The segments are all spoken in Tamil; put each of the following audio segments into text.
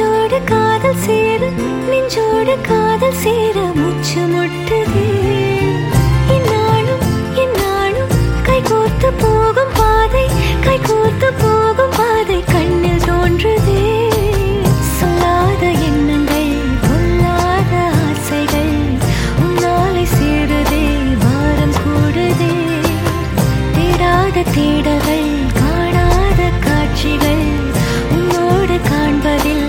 காதல் சேர நெஞ்சோடு காதல் சேர மூச்சு முட்டுதே. இந்நாளும் இந்நாளும் கைகோர்த்து போகும் பாதை கைகோர்த்து போகும் பாதை கண்ணில் தோன்றுதே. சொல்லாத எண்ணங்கள் பொல்லாத ஆசைகள் உன்னாலை சேருதே பாரம் கூடுதே. தேடாத தேடல்கள் காணாத காட்சிகள் உன்னோடு காண்பதில்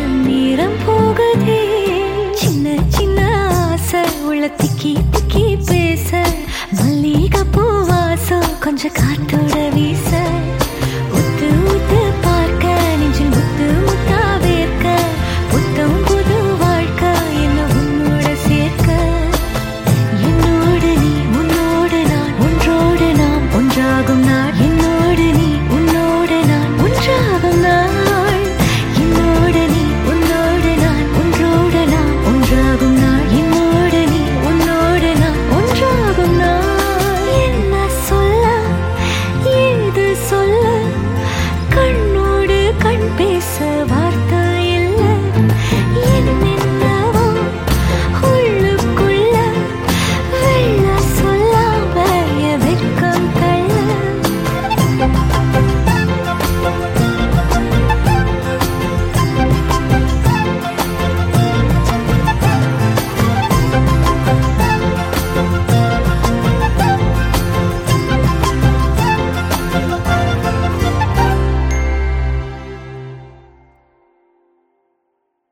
திக்கி திக்கி பேச மல்லிகை பூவாசம் கொஞ்சம் காத்தோட வீச. பேச வார்த்தை